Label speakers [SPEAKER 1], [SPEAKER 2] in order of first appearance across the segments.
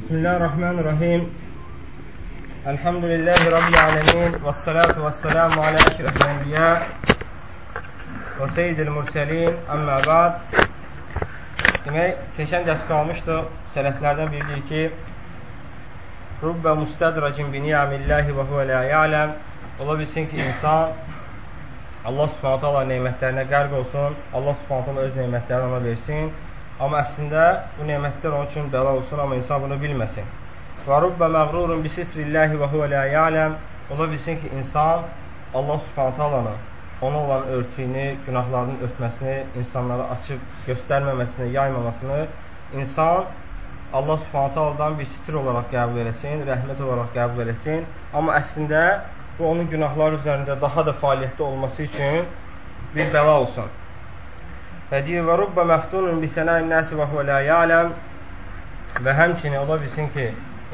[SPEAKER 1] بسم الله الرحمن الرحيم الحمد لله رب العالمين والصلاة والسلام على أشرف الأنبياء وسيد المرسلين أما بعد Demək, keçən dərs qalmışdı, sələflərdən biri deyir ki, Rubbə müstədracin bi ni'amilləhi və huvə lə ya'ləm Ola bilsin ki, insan Allah subhanətə Allah neymətlərinə qərq olsun, Allah subhanətə Allah öz neymətlərini ona versin, amma əslində bu neymətlər onun üçün bəla olsun, amma insan bunu bilməsin. Və rubbə məğrurun bi sitrilləhi və huvə lə ya'ləm Ola bilsin ki, insan Allah subhanətə Allah'ın ona olan örtüyünü, günahlarının örtməsini, insanlara açıb göstərməməsini, yaymamasını insan Allah subhanətə aldan bir sitir olaraq qəbul eləsin, rəhmət olaraq qəbul eləsin. Amma əslində bu onun günahlar üzərində daha da fəaliyyətdə olması üçün bir bəla olsun. Deyir, və rubbə məftunun bisənəyin nəsi və huvə lə yələm və həmçinin ola bilsin ki,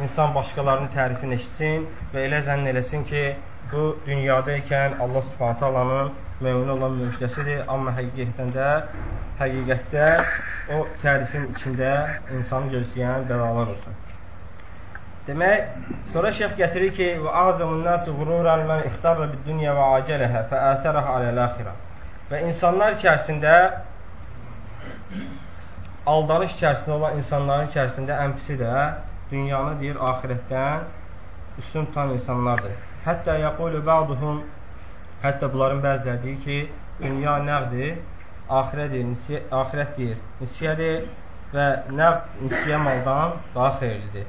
[SPEAKER 1] insan başqalarının tərifini eşitsin və elə zənn eləsin ki, bu dünyada ikən Allah Subhanahu taalanın mömin olan müjdəsidir, amma həqiqətən də həqiqətdə o tərifin içində insanı gözləyən bəlalar olsun. Demək, sonra şeyx gətirir ki, və azamun nasu qururan mən ixtarra bid dunya və acələhə fə ətərəhə aləl-əxirə. Və insanlar içərisində aldanış içərisində olan insanların içərisində ən pisi də dünyanı deyir axirətdən üstün tutan insanlardır. Hətta yəqulu ba'duhum Hətta bunların bəziləri deyir ki, dünya nəqdir, axirət deyir, nisiyə, axirət deyir, nisiyədir və nəqd nisiyə maldan daha xeyirlidir.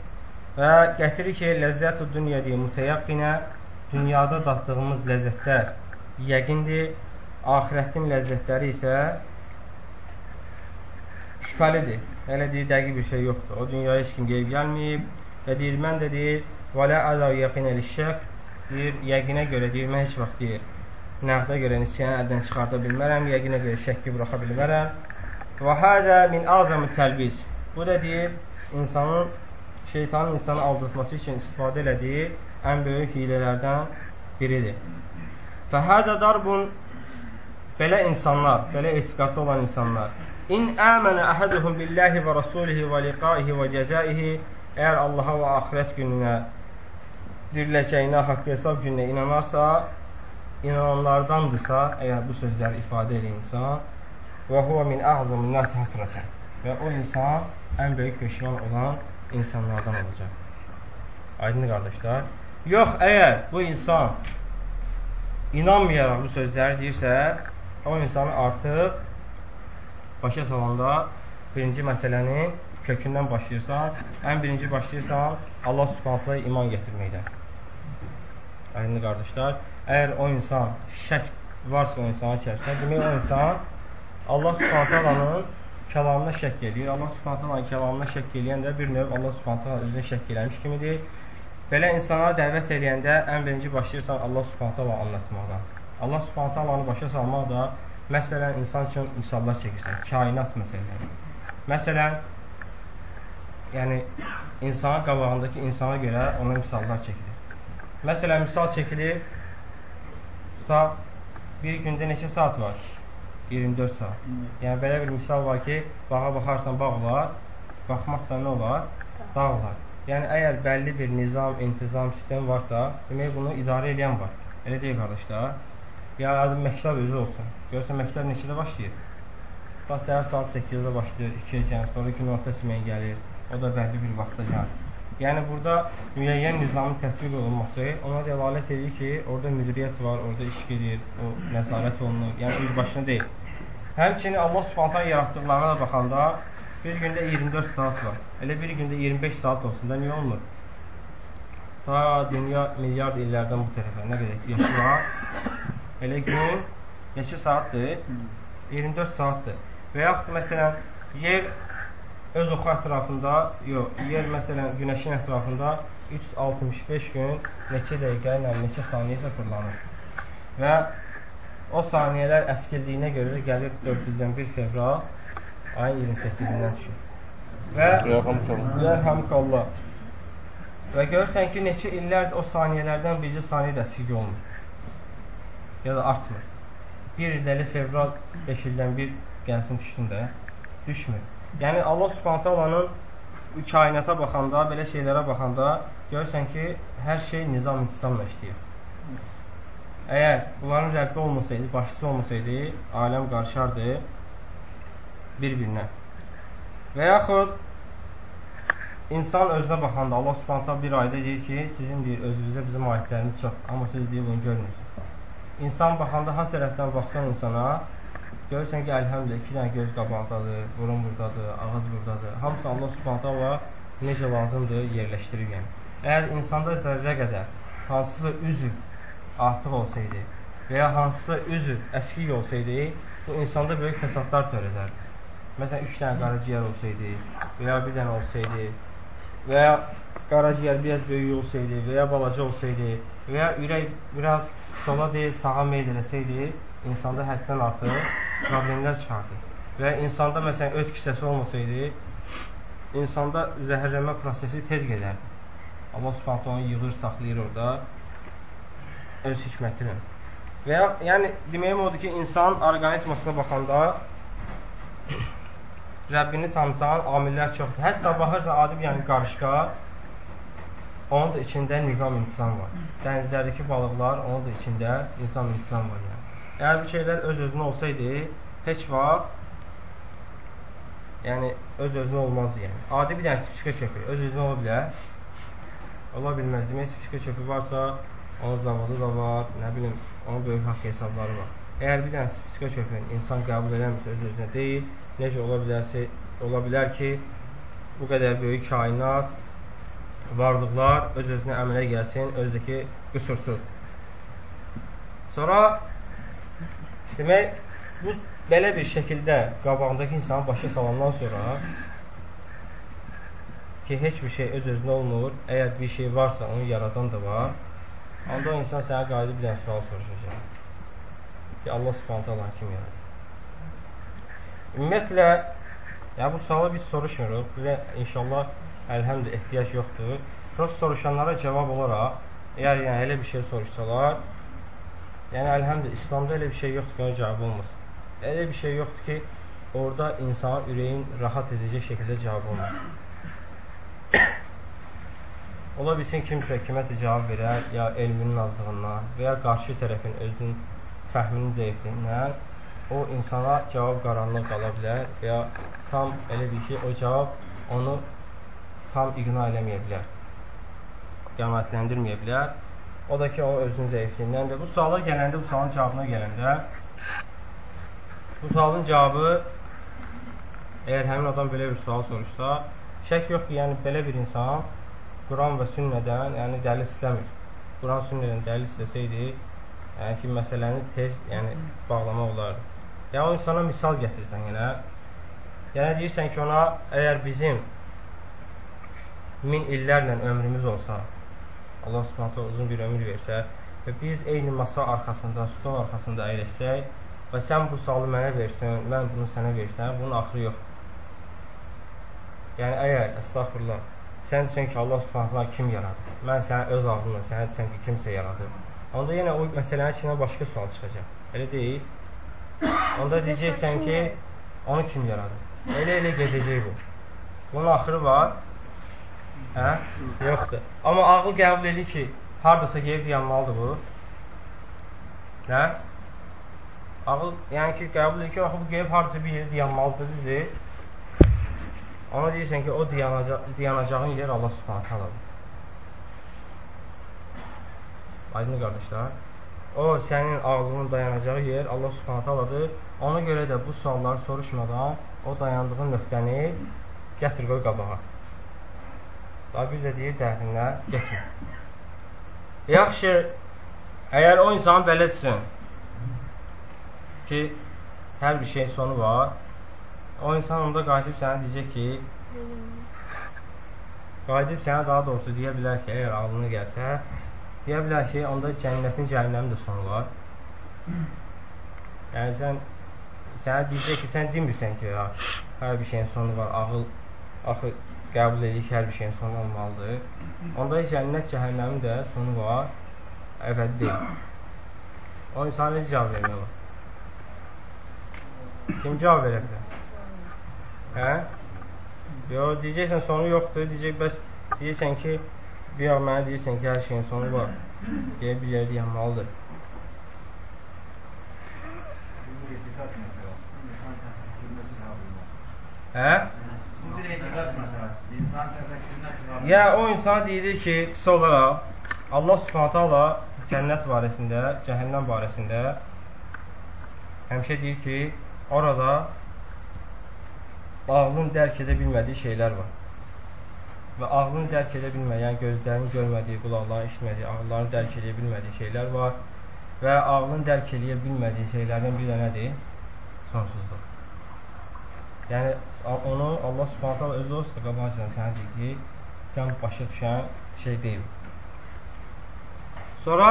[SPEAKER 1] Və gətirir ki, ləzzət-ü dünya deyir, mütəyəqqinə, dünyada datdığımız ləzzətlər yəqindir, axirətin ləzzətləri isə şübhəlidir. Elə deyir, dəqiq bir şey yoxdur. O dünyaya heç kim qeyb gəlməyib və deyir, mən də deyir, və lə əzəv yəqinə lişşək, deyir, yəqinə görə deyir, mən heç vaxt deyir, nəqdə görə nisyanı əldən çıxarda bilmərəm, yəqinə görə şəkki buraxa bilmərəm. Və hədə min azamı təlbiz. Bu da deyir, insanın, şeytanın insanı aldatması üçün istifadə elədiyi ən böyük hilələrdən biridir. Və hədə darbun belə insanlar, belə etiqadlı olan insanlar İn əmənə əhəduhum billahi və rasulihi və liqaihi və cəzaihi Əgər Allaha və axirət gününə diriləcəyinə, haqq hesab gününə inanarsa, inananlardandırsa, əgər bu sözləri ifadə edir insan, və huva min əzəmin nəs həsrətən və o insan ən böyük peşman olan insanlardan olacaq. Aydın qardaşlar. Yox, əgər bu insan inanmayaraq bu sözləri deyirsə, o insanı artıq başa salanda birinci məsələnin kökündən başlayırsan, ən birinci başlayırsan Allah subhanətlə iman getirməkdən əlinli qardaşlar, əgər o insan şək varsa o insanın içərisində, demək o insan Allah subhanətəlanın kəlamına şək edir. Allah subhanətəlanın kəlamına şək eləyən də bir növ Allah subhanətəlanın özünə şək eləmiş kimidir. Belə insana dəvət eləyəndə ən birinci başlayırsan Allah subhanətəlanı anlatmağa. Allah subhanətəlanı başa salmaq da məsələn insan üçün misallar çəkirsən, kainat məsələləri. Məsələn, yəni insana qabağındakı insana görə ona misallar çəkir. Məsələn, misal çəkilir, tutaq, bir gündə neçə saat var? 24 saat. Yəni, belə bir misal var ki, bağa baxarsan bağ var, baxmazsan nə olar? Dağ var. Yəni, əgər bəlli bir nizam, intizam, sistem varsa, demək bunu idarə edən var. Elə deyil, qardaşlar. Ya adım məktəb özü olsun. Görürsən, məktəb neçədə başlayır? Tutaq, səhər saat 8-də başlayır, 2-yə gəlir, sonra 2 nöqtə siməyə gəlir. O da bəlli bir vaxtda gəlir. Yəni burada müəyyən nizamın tətbiq olunması ona dəlalət edir ki, orada müdiriyyət var, orada iş gedir, o nəzarət olunur. Yəni öz başına deyil. Həmçinin Allah Subhanahu yaratdıqlarına da baxanda bir gündə 24 saat var. Elə bir gündə 25 saat olsun da niyə olmur? Ta dünya milyard illərdən bu tərəfə nə qədər yaşı var? Elə gün neçə saatdır? 24 saatdır. Və yaxud məsələn yer öz oxu ətrafında, yox, yer məsələn günəşin ətrafında 365 gün neçə dəqiqə ilə neçə saniyə isə fırlanır. Və o saniyələr əskildiyinə görə gəlir 4 ildən 1 fevral ayın 28-dən düşür. Və Rəhəmkallah. Və görürsən ki, neçə illərdir o saniyələrdən bircə saniyə də əskik olmur. Ya da artmır. Bir ildə fevral 5 ildən bir gəlsin düşsün də, düşmür. Yəni Allah Subhanahu taalanın kainata baxanda, belə şeylərə baxanda görürsən ki, hər şey nizam-intizamla işləyir. Əgər bunların Rəbbi olmasaydı, başçısı olmasaydı, aləm qarışardı bir-birinə. Və yaxud insan özünə baxanda Allah Subhanahu bir ayda deyir ki, sizin deyir özünüzə bizim ayətlərimiz çox, amma siz deyir bunu görmürsünüz. İnsan baxanda ha tərəfdən baxsan insana, görürsən ki, əlhəmdülillah iki dənə göz qabaqdadır, burun buradadır, ağız buradadır. Hamısı Allah Subhanahu necə lazımdır yerləşdirib yəni. Əgər insanda zərrə qədər hansısa üzv artıq olsaydı və ya hansısa üzv əskik olsaydı, bu insanda böyük fəsadlar törədərdi. Məsələn, üç dənə qaraciyər olsaydı və ya bir dənə olsaydı və ya qaraciyər biraz böyük olsaydı və ya balaca olsaydı və ya ürək biraz sola deyil, sağa meyl eləsəydi, insanda həddən artıq problemlər çıxardı. Və insanda məsələn öt kisəsi olmasaydı, insanda zəhərlənmə prosesi tez gedərdi. Allah Subhanahu onu yığır, saxlayır orada öz hikməti ilə. Və ya, yəni deməyim odur ki, insan orqanizmasına baxanda Rəbbini tanıtan amillər çoxdur. Hətta baxırsan adi bir yəni qarışqa onun da içində nizam-intizam var. Dənizlərdəki balıqlar, onun da içində nizam-intizam var yəni. Əgər bu şeylər öz-özünə olsaydı, heç vaxt yəni öz-özünə olmaz yəni. Adi bir dənə spişka çöpü öz-özünə ola bilər? Ola bilməz. Demək, spişka çöpü varsa, onun zavodu da var, nə bilim, onun böyük haqq hesabları var. Əgər bir dənə spişka çöpün insan qəbul eləmirsə öz-özünə deyil, necə ola bilərsə, ola bilər ki, bu qədər böyük kainat, varlıqlar öz-özünə əmələ gəlsin, özdəki qüsursuz. Sonra demək, bu belə bir şəkildə qabağındakı insanı başa salandan sonra ki, heç bir şey öz-özünə olmur, əgər bir şey varsa, onu yaradan da var, onda o insan sənə qayıdıb bir dənə sual soruşacaq ki, Allah subhanətə Allah kim yaradır? Ümumiyyətlə, yəni bu sualı biz soruşmuruq. Bizə inşallah əlhəmdə ehtiyac yoxdur. Prost soruşanlara cavab olaraq, əgər yəni elə bir şey soruşsalar, yəni əlhəmdə İslamda elə bir şey yoxdur ki, onun cavabı olmasın. Elə bir şey yoxdur ki, orada insanın ürəyin rahat edəcək şəkildə cavab olmasın. Ola bilsin kimsə kiməsə cavab verər, ya elminin azlığından və ya qarşı tərəfin özünün fəhminin zəifliyindən o insana cavab qaranlıq qala bilər və ya tam elə bir ki, o cavab onu tam iqna eləməyə bilər, qənaətləndirməyə bilər. O da ki, o özünün zəifliyindən və bu suala gələndə, bu sualın cavabına gələndə bu sualın cavabı əgər həmin adam belə bir sual soruşsa, şək yox ki, yəni belə bir insan Quran və sünnədən, yəni dəlil istəmir. Quran sünnədən dəlil istəsəydi, yəni ki, məsələni tez yəni, bağlamaq olardı. Yəni o insana misal gətirsən yenə. Yəni deyirsən ki, ona əgər bizim min illərlə ömrümüz olsa, Allah Subhanahu uzun bir ömür versə və biz eyni masa arxasında, stol arxasında əyləşsək və sən bu sualı mənə versən, mən bunu sənə versəm, bunun axırı yoxdur. Yəni əgər əstəğfurullah, sən desən ki, Allah Subhanahu kim yaradı? Mən sənə öz ağlımla sənə desən ki, kimsə yaradı. Onda yenə o məsələnin içindən başqa sual çıxacaq. Elə deyil? Onda deyəcəksən ki, onu kim yaradır? Elə-elə gedəcək bu. Bunun axırı var. Hə? Yoxdur. Amma ağıl qəbul edir ki, hardasa gedib yanmalıdır bu. Nə? Ağıl, yəni ki, qəbul edir ki, axı bu gedib hardasa bir yerdə yanmalıdır, düzdür? Ona deyirsən ki, o dayanacaq, dayanacağın yer Allah subhanət haladır. Aydın qardaşlar o sənin ağlının dayanacağı yer Allah Subhanahu taaladır. Ona görə də bu sualları soruşmadan o dayandığın nöqtəni gətir qoy qabağa. Daha biz də deyir dərinlə getmə. Yaxşı, əgər o insan belətsin ki, hər bir şeyin sonu var, o insan onda qayıdıb sənə deyəcək ki, qayıdıb sənə daha doğrusu deyə bilər ki, əgər ağlına gəlsə, deyə bilər ki, onda cənnətin cəhənnəmin də sonu var. Yəni sən sənə deyəcək ki, sən demirsən ki, ya, hər bir şeyin sonu var, ağıl axı qəbul edir ki, hər bir şeyin sonu olmalıdır. Onda cənnət cəhənnəmin də sonu var, əbədi deyil. O insan necə cavab vermək olar? Kim cavab verə bilər? Hə? Yox, deyəcəksən sonu yoxdur, deyəcək bəs deyirsən ki, bir an mənə deyirsən ki, hər şeyin sonu var. Deyə bir yerdə yanmalıdır. Hə? Ya o insan deyilir ki, qısa olaraq Allah Subhanahu taala cənnət barəsində, cəhənnəm barəsində həmişə deyir ki, orada ağlın dərk edə bilmədiyi şeylər var. Və ağlın dərk edə bilməyən, gözlərinin görmədiyi, qulaqların eşitmədiyi, ağılların dərk edə bilmədiyi şeylər var. Və ağlın dərk edə bilmədiyi şeylərdən bir də nədir? Sonsuzluq. Yəni onu Allah Subhanahu özü olsa qabaqcadan sənə deyir ki, sən başa düşən şey deyil. Sonra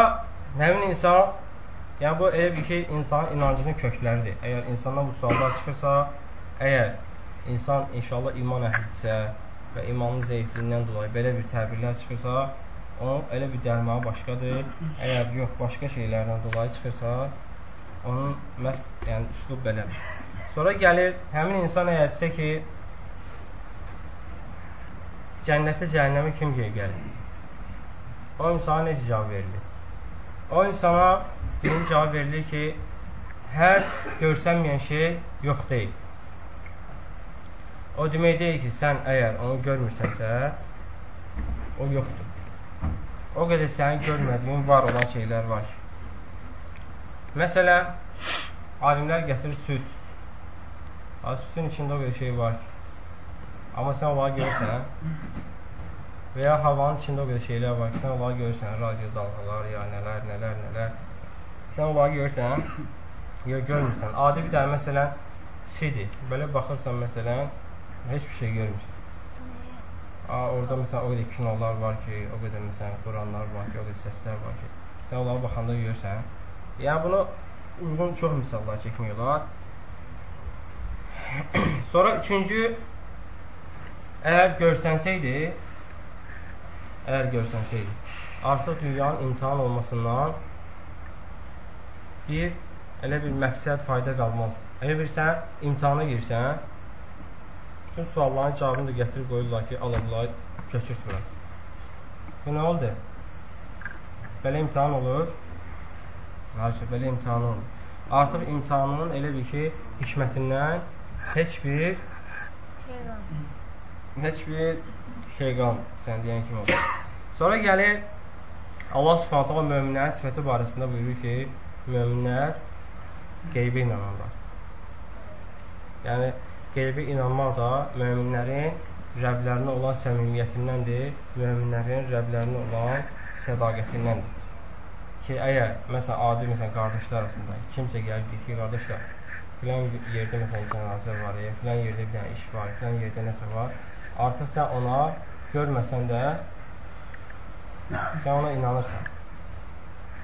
[SPEAKER 1] həmin insan, yəni bu elə bir şey insanın inancının kökləridir. Əgər insandan bu suallar çıxırsa, əgər insan inşallah iman əhlidirsə və imanın zəifliyindən dolayı belə bir təbirlər çıxırsa, onun elə bir dərmanı başqadır. Əgər yox, başqa şeylərdən dolayı çıxırsa, onun məhz yəni üslub belədir. Sonra gəlir, həmin insan əgər desə ki, cənnətə cəhənnəmə kim gəlir? O insana necə cavab verilir? O insana birinci cavab verilir ki, hər görsənməyən şey yox deyil. O demək deyil ki, sən əgər onu görmürsənsə, o yoxdur. O qədər sənin görmədiyin var olan şeylər var ki. Məsələn, alimlər gətirir süd. Südün içində o qədər şey var ki. Amma sən onları görürsən. Və ya havanın içində o qədər şeylər var ki, sən onları görürsən, radio dalğalar, ya nələr, nələr, nələr. Sən onları görürsən, ya görmürsən. Adi bir dənə məsələn sidir. Belə baxırsan məsələn, heç bir şey görmürsən. Aa, orada məsələn o qədər kinolar var ki, o qədər məsələn Quranlar var ki, o qədər səslər var ki, sən onlara baxanda görürsən. Yəni bunu uyğun çox misallar çəkmək olar. Sonra üçüncü, əgər görsənsəydi, əgər görsənsəydi, artıq dünyanın imtihan olmasından bir, elə bir məqsəd, fayda qalmaz. Elə bir sən imtihana girsən, bütün sualların cavabını da gətirib qoyurlar ki, Allah köçürt bura. Bu nə oldu? Belə imtihan olur. Haşa, belə imtihan olur. Artıq imtihanın elə bir ki, hikmətindən heç bir heç bir şey qalmır. Sən deyən kimi olur. Sonra gəlir Allah Subhanahu taala möminlərin sifəti barəsində buyurur ki, möminlər qeybə inanırlar. Yəni qeybə inanmaq da möminlərin Rəblərinə olan səmimiyyətindəndir, möminlərin Rəblərinə olan sədaqətindəndir. Ki, əgər, məsələn, adi, məsələn, qardaşlar arasında kimsə gəlib deyir ki, qardaşlar, filan yerdə məsələn cənazə var, ya filan yerdə bir dənə iş var, filan yerdə nəsə var. Artıq sən ona görməsən də sən ona inanırsan.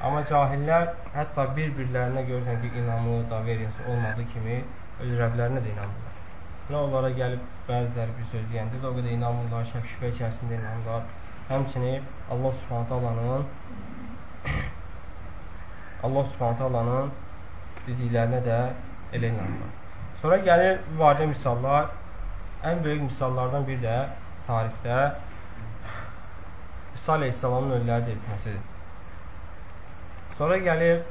[SPEAKER 1] Amma cahillər hətta bir-birlərinə görürsən ki, inamı da verilsi olmadığı kimi öz rəblərinə də inanmırlar. Nə onlara gəlib bəziləri bir söz deyəndə də o qədər inanmırlar, şək şübhə içərisində inanırlar. Həmçinin Allah Subhanahu taalanın Allah Subhanahu taalanın dediklərinə də elə inanırlar. Sonra gəlir müvaciə misallar. Ən böyük misallardan biri də tarixdə İsa aleyhissalamın ölüləri diriltməsidir. Sonra gəlir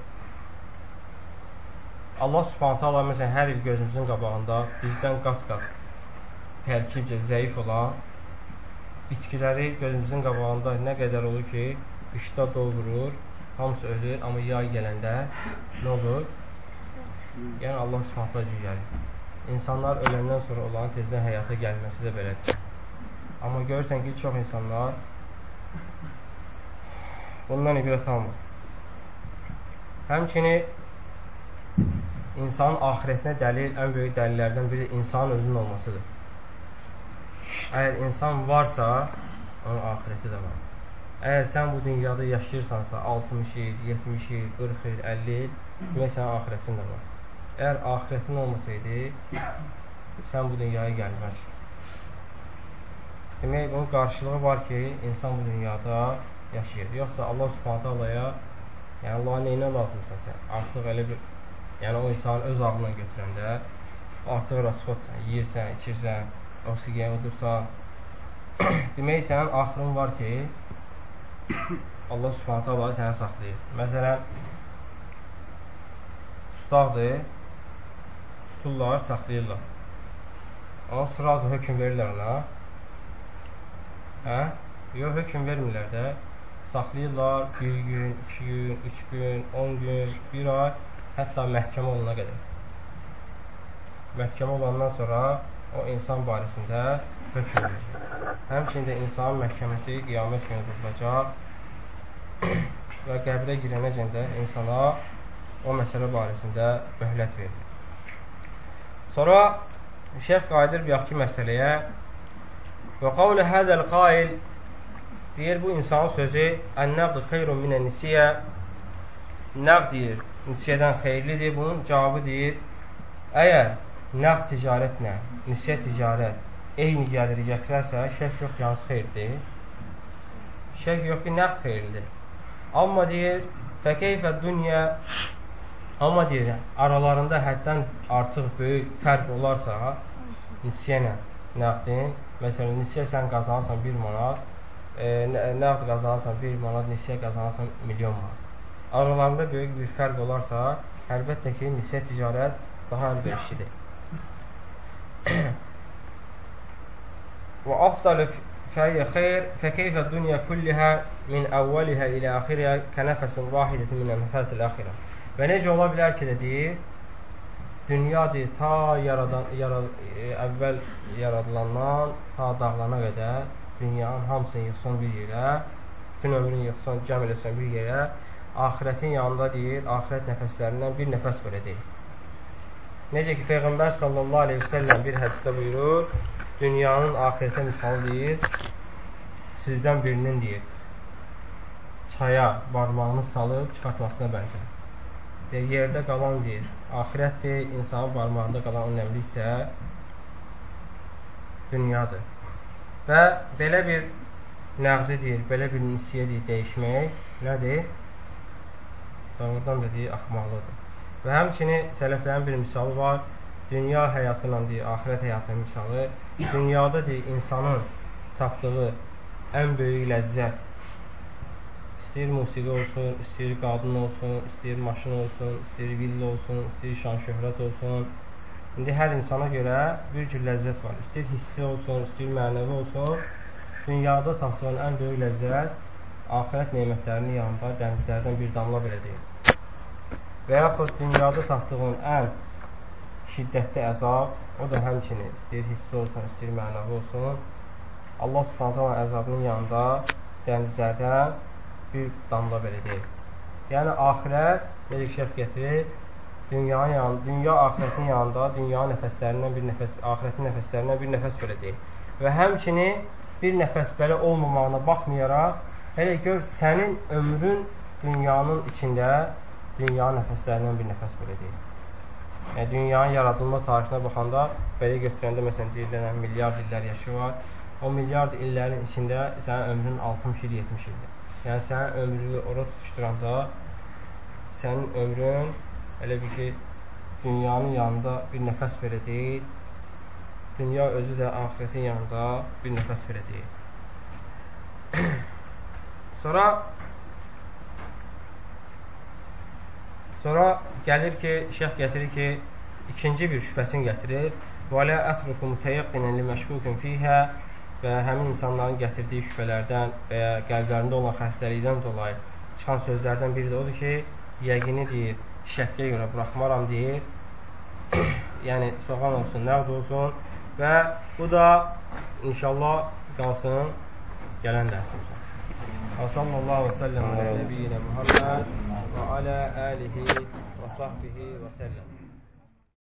[SPEAKER 1] Allah subhanətə Allah məsələn hər il gözümüzün qabağında bizdən qat-qat tərkibcə zəif olan bitkiləri gözümüzün qabağında nə qədər olur ki, qışda doldurur, hamısı ölür, amma yay gələndə nə olur? Yəni Allah Subhanahu gəlir. İnsanlar öləndən sonra onların tezdən həyata gəlməsi də belədir. Amma görürsən ki, çox insanlar bundan ibrət almır. Həmçini insanın ahirətinə dəlil, ən böyük dəlillərdən biri insanın özünün olmasıdır. Əgər insan varsa, onun ahirəti də var. Əgər sən bu dünyada yaşayırsansa, 60 il, 70 il, 40 il, 50 il, demək sənin ahirətin də var. Əgər axirətin olmasaydı, sən bu dünyaya gəlməz. Demək, bunun qarşılığı var ki, insan bu dünyada yaşayır. Yoxsa Allah subhanətə alaya, yəni Allah neyinə lazımsan sən? Artıq elə bir, yəni o insanı öz ağlına götürəndə, artıq rasxotsan, yiyirsən, içirsən, oksigenudursa, demək sənin axırın var ki, Allah subhanətə Allah səni saxlayır. Məsələn, ustaqdır, tuturlar, saxlayırlar. Amma sırazı hökum verirlər ona. Hə? Yox, hökum vermirlər də. Saxlayırlar bir gün, iki gün, üç gün, on gün, bir ay, hətta məhkəmə olana qədər. Məhkəmə olandan sonra o insan barəsində hökm verir. Həmçində insanın məhkəməsi qiyamət günü qurulacaq və qəbrə girənəcən də insana o məsələ barəsində möhlət verilir. Sonra şeyx qayıdır yaxki məsələyə və qavlə hədəl qail deyir bu insanın sözü ən-nəqd xeyrun minən nisiyə nəqd deyir, nisiyədən xeyirlidir. Bunun cavabı deyir, əgər nəqd ticarətlə, nisiyə ticarət eyni gəliri gətirərsə, şək yox, yalnız xeyirdir. Şək yox ki, nəqd xeyirlidir. Amma deyir, fəkeyfə dünya Amma deyir, aralarında həddən artıq böyük fərq olarsa, nisiyə ilə nəqdin, məsələn, nisiyə sən qazanırsan 1 manat, e, nəqd qazanırsan 1 manat, nisiyə qazanırsan milyon manat. Aralarında böyük bir fərq olarsa, əlbəttə ki, nisiyə ticarət daha əlverişlidir. Və afdalı fəyyə xeyr, fəkeyfə dünya kullihə min əvvəlihə ilə axirə kənəfəsin vahidətin minə nəfəsil axirə. Və necə ola bilər ki, deyir, dünyadır ta yaradan, yarad, e, əvvəl yaradılandan ta dağlana qədər dünyanın hamısını yıxsan bir yerə, bütün ömrünü yıxsan, cəm eləsən bir yerə, ahirətin yanında deyir, ahirət nəfəslərindən bir nəfəs belə deyir. Necə ki, Peyğəmbər sallallahu aleyhi ve sellem bir hədisdə buyurur, dünyanın ahirətə misalı deyir, sizdən birinin deyir, çaya barmağını salıb çıxartmasına bənzər deyir, yerdə qalan deyir, axirətdir, insanın barmağında qalan önəmli isə dünyadır. Və belə bir nəqdi deyir, belə bir nisiyə deyir, dəyişmək nədir? Doğrudan da deyir, axmaqlıdır. Və həmçini sələflərin bir misalı var, dünya həyatı ilə deyir, axirət həyatının misalı. Dünyada deyir, insanın tapdığı ən böyük ləzzət İstəyir musiqi olsun, istəyir qadın olsun, istəyir maşın olsun, istəyir villa olsun, istəyir şan şöhrət olsun. İndi hər insana görə bir cür ləzzət var. İstəyir hissi olsun, istəyir mənəvi olsun. Dünyada tapdığın ən böyük ləzzət axirət nemətlərinin yanında dənizlərdən bir damla belə deyil. Və yaxud dünyada tapdığın ən şiddətli əzab, o da həmçinin istəyir hissi olsun, istəyir mənəvi olsun. Allah subhanətə əzabının yanında dənizlərdən bir damla belə deyil. Yəni, axirət, necə şərf gətirir, dünyanın yanı, dünya axirətin yanında dünya nəfəslərindən bir nəfəs, axirətin nəfəslərindən bir nəfəs belə deyil. Və həmçini bir nəfəs belə olmamağına baxmayaraq, elə gör sənin ömrün dünyanın içində dünya nəfəslərindən bir nəfəs belə deyil. Yəni, dünyanın yaradılma tarixinə baxanda, belə götürəndə, məsələn, deyirlər, milyard illər yaşı var. O milyard illərin içində sənin ömrün 60 il, 70 ildir. Yəni sənin ömrünü ora tutuşduranda sənin ömrün elə bir ki, dünyanın yanında bir nəfəs belə deyil, dünya özü də axirətin yanında bir nəfəs belə deyil. sonra sonra gəlir ki, şeyh gətirir ki, ikinci bir şübhəsini gətirir. Və lə ətrukum təyaqqinən li məşkukum fihə və həmin insanların gətirdiyi şübhələrdən və ya qəlblərində olan xəstəlikdən dolayı çıxan sözlərdən biri də odur ki, yəqini deyir, şəkkə görə buraxmaram deyir. yəni, soğan olsun, nəqd olsun və bu da inşallah qalsın gələn dərsimizə. Və sallallahu və səlləm alə nəbiyyinə Muhammed və alə əlihi